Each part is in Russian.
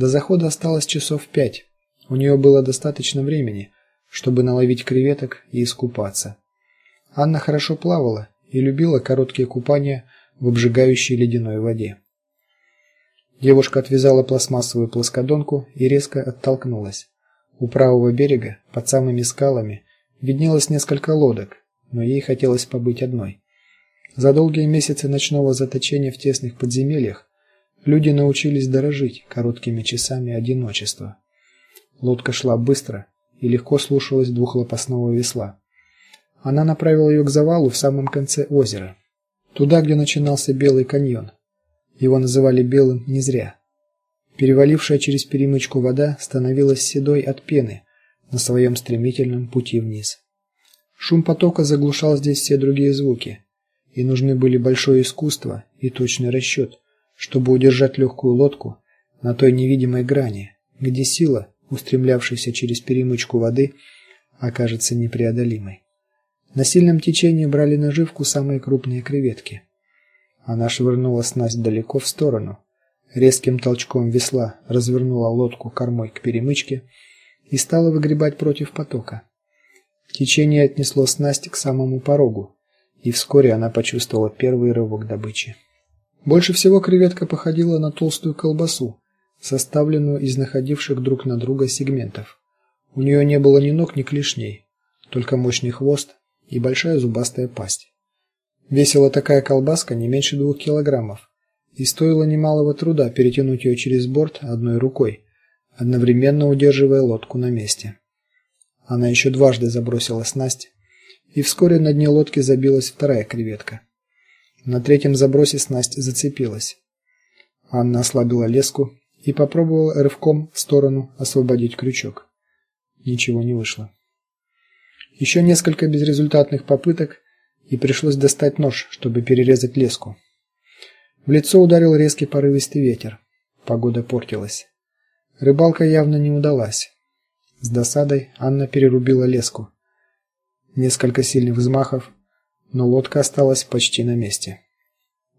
До захода осталось часов пять. У нее было достаточно времени, чтобы наловить креветок и искупаться. Анна хорошо плавала и любила короткие купания в обжигающей ледяной воде. Девушка отвязала пластмассовую плоскодонку и резко оттолкнулась. У правого берега, под самыми скалами, виднелось несколько лодок, но ей хотелось побыть одной. За долгие месяцы ночного заточения в тесных подземельях люди научились дорожить короткими часами одиночества. Лодка шла быстро и легко слушалась двухлопастного весла. Она направила ее к завалу в самом конце озера, туда, где начинался Белый каньон. Его называли белым не зря. Перевалившая через перемычку вода становилась седой от пены на своем стремительном пути вниз. Шум потока заглушал здесь все другие звуки, и нужны были большое искусство и точный расчет, чтобы удержать легкую лодку на той невидимой грани, где сила, устремлявшаяся через перемычку воды, окажется непреодолимой. На сильном течении брали наживку самые крупные креветки. Она швырнула снасть далеко в сторону, резким толчком весла развернула лодку кормой к перемычке и стала выгребать против потока. Течение отнесло снасть к самому порогу, и вскоре она почувствовала первый рывок добычи. Больше всего креветка походила на толстую колбасу, составленную из находивших друг на друга сегментов. У нее не было ни ног, ни клешней, только мощный хвост и большая зубастая пасть. Весила такая колбаска не меньше двух килограммов, и стоило немалого труда перетянуть ее через борт одной рукой, одновременно удерживая лодку на месте. Она еще дважды забросила снасть, и вскоре на дне лодки забилась вторая креветка. На третьем забросе снасть зацепилась. Анна ослабила леску и попробовала рывком в сторону освободить крючок. Ничего не вышло. Еще несколько безрезультатных попыток, и пришлось достать нож, чтобы перерезать леску. В лицо ударил резкий порывистый ветер. Погода портилась. Рыбалка явно не удалась. С досадой Анна перерубила леску. Несколько сильных взмахов, но лодка осталась почти на месте.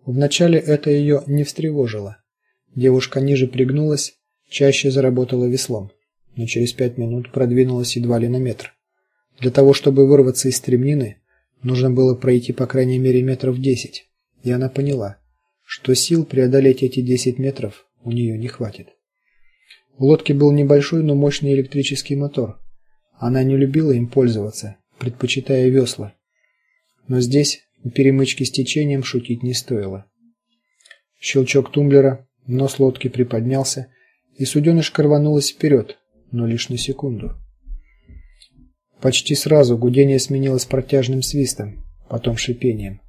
Вначале это ее не встревожило. Девушка ниже пригнулась, чаще заработала веслом, но через пять минут продвинулась едва ли на метр. Для того, чтобы вырваться из стремнины, Нужно было пройти по крайней мере метров десять, и она поняла, что сил преодолеть эти десять метров у нее не хватит. У лодки был небольшой, но мощный электрический мотор. Она не любила им пользоваться, предпочитая весла. Но здесь перемычки с течением шутить не стоило. Щелчок тумблера, нос лодки приподнялся, и суденышко рванулось вперед, но лишь на секунду. Почти сразу гудение сменилось протяжным свистом, потом шипением,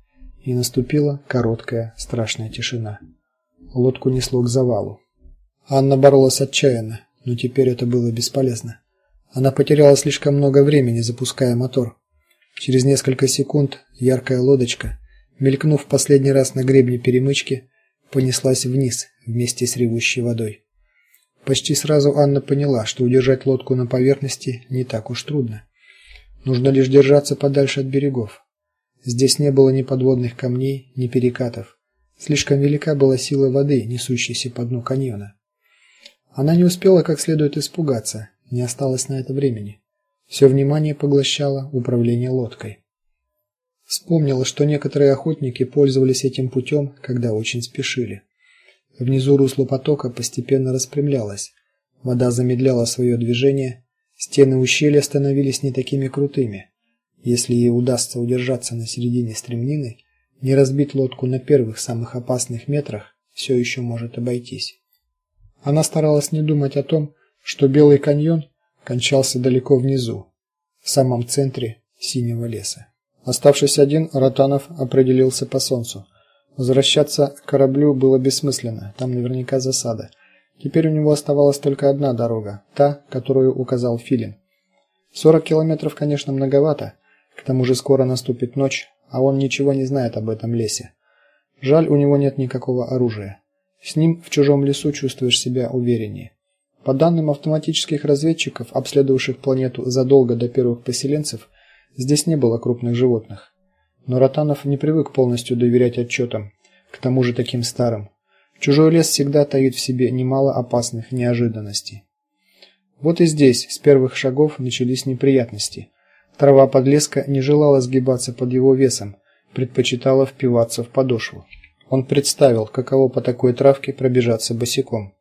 и наступила короткая страшная тишина. Лодку несло к завалу. Анна боролась отчаянно, но теперь это было бесполезно. Она потеряла слишком много времени, запуская мотор. Через несколько секунд яркая лодочка, мелькнув последний раз на гребне перемычки, понеслась вниз вместе с ревущей водой. Почти сразу Анна поняла, что удержать лодку на поверхности не так уж трудно. Нужно лишь держаться подальше от берегов. Здесь не было ни подводных камней, ни перекатов. Слишком велика была сила воды, несущейся по дну каньона. Она не успела как следует испугаться, не осталось на это времени. Все внимание поглощало управление лодкой. Вспомнила, что некоторые охотники пользовались этим путем, когда очень спешили. Внизу русло потока постепенно распрямлялось. Вода замедляла свое движение, Стены ущелья становились не такими крутыми. Если ей удастся удержаться на середине стремнины, не разбить лодку на первых самых опасных метрах, все еще может обойтись. Она старалась не думать о том, что Белый каньон кончался далеко внизу, в самом центре синего леса. Оставшись один, Ротанов определился по солнцу. Возвращаться к кораблю было бессмысленно, там наверняка засада. Теперь у него оставалась только одна дорога, та, которую указал Филин. 40 километров, конечно, многовато. К тому же скоро наступит ночь, а он ничего не знает об этом лесе. Жаль, у него нет никакого оружия. С ним в чужом лесу чувствуешь себя увереннее. По данным автоматических разведчиков, обследовавших планету задолго до первых поселенцев, здесь не было крупных животных. Но Ротанов не привык полностью доверять отчетам, к тому же таким старым. Чужой лес всегда таит в себе немало опасных неожиданностей. Вот и здесь с первых шагов начались неприятности. Трава подлеска не желала сгибаться под его весом, предпочитала впиваться в подошву. Он представил, каково по такой травке пробежаться босиком.